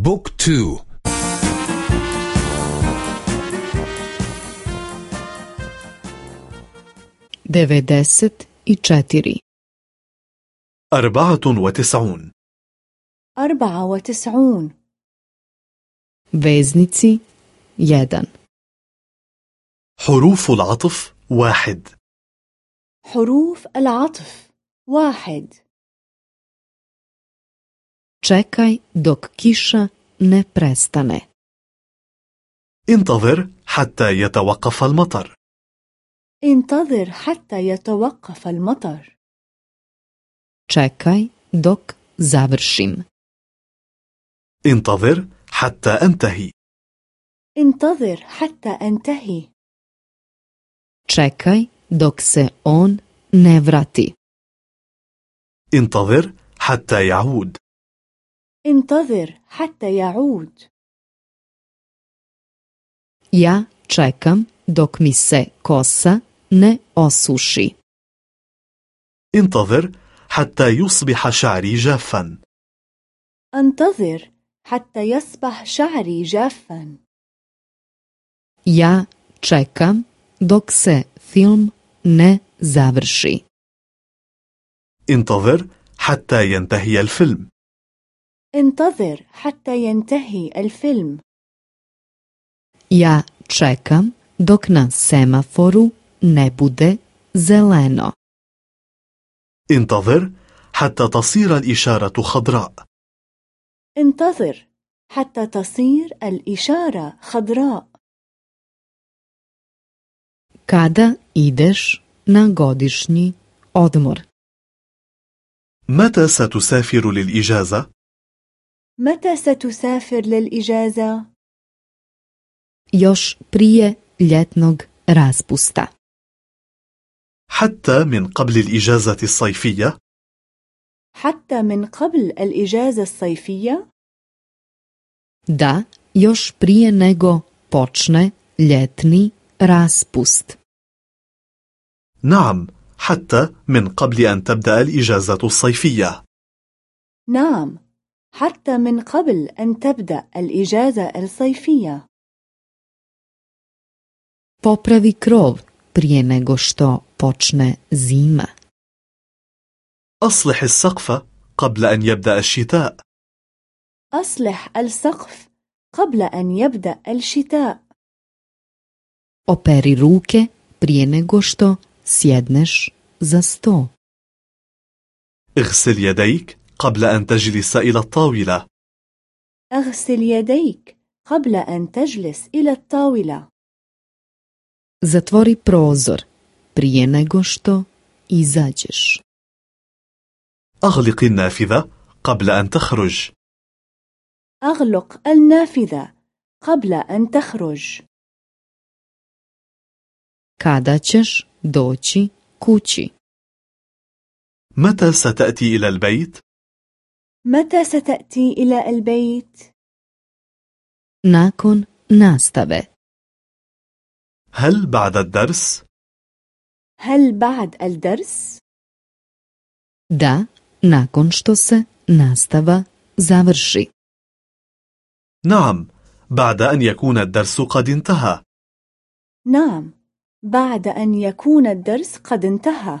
بوك تو. devedeset i četiri أربعة وتسعون. أربعة وتسعون. veznici jedan حروف العطف واحد. حروف العطف واحد. Čekaj dok kiša ne prestane. انتظر حتى يتوقف المطر. انتظر حتى يتوقف المطر. Čekaj dok završim. انتظر حتى أنتهي. انتظر حتى أنتهي. Čekaj dok se on ne vrati. انتظر حتى يعود. انتظر حتى يعود. Ja čekam dok mi se kosa ne osuši. انتظر حتى يصبح شعري جافا. انتظر حتى يصبح شعري جافا. Ja čekam dok se film ne završi. انتظر حتى ينتهي الفيلم. انتظر حتى ينتهي الفيلم. Ja čekam dok na semaforu ne bude zeleno. انتظر حتى تصير الإشارة خضراء. انتظر حتى تصير الإشارة خضراء. Kada ideš na godišnji odmor? متى ستسافر للإجازة؟ متى ستسافر للإجازة؟ još prije ljetnog raspusta حتى من قبل الإجازة الصيفية؟ حتى من قبل الإجازة الصيفية؟ da još prije nego počne ljetni raspust نعم حتى من قبل أن تبدأ الإجازة الصيفية نعم حتى من قبل أن تبدأ الإجازة الصيفية. Popravi krov prije nego što počne zima. أصلح السقف قبل أن يبدأ الشتاء. أصلح السقف قبل أن يبدأ الشتاء. Operi ruke prije nego što sjedneš za sto. اغسل يديك قبل أن تجلس إلى الطاولة. أغسل يديك قبل أن تجلس إلى الطاولة. Zatvori prozor prije nego što izađeš. أغلق النافذة قبل أن تخرج. أغلق النافذة قبل أن تخرج. Kada ćeš doći kući? متى ستأتي إلى البيت؟ متى ستأتي إلى البيت؟ nakon nastave هل بعد الدرس؟ هل بعد الدرس؟ da nakon što se nastava završi نعم بعد أن يكون الدرس قد انتهى نعم بعد أن يكون الدرس قد انتهى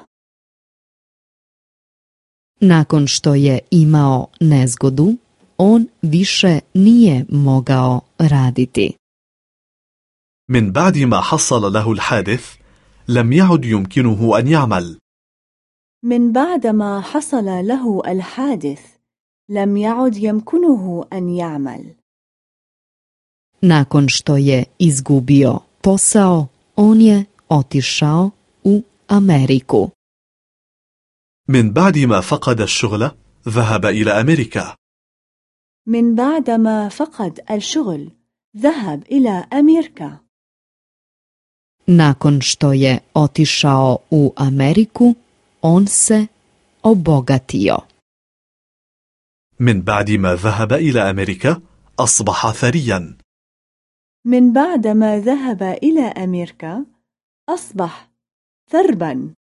nakon što je imao nezgodu on više nije mogao raditi من بعد ما حصل له الحادث لم يعد يمكنه أن يعمل من بعد ما حصل له الحادث لم يعد يمكنه أن يعمل nakon što je izgubio posao on je otišao u Ameriku من بعد ما فقد الشغل ذهب إلى أمريكا. من بعد ما فقد الشغل ذهب إلى أمريكا. Nakon što je otišao u Ameriku on se obogatio. من بعد ما ذهب إلى أمريكا أصبح ثريا. من بعد ما ذهب إلى أمريكا أصبح ثربا.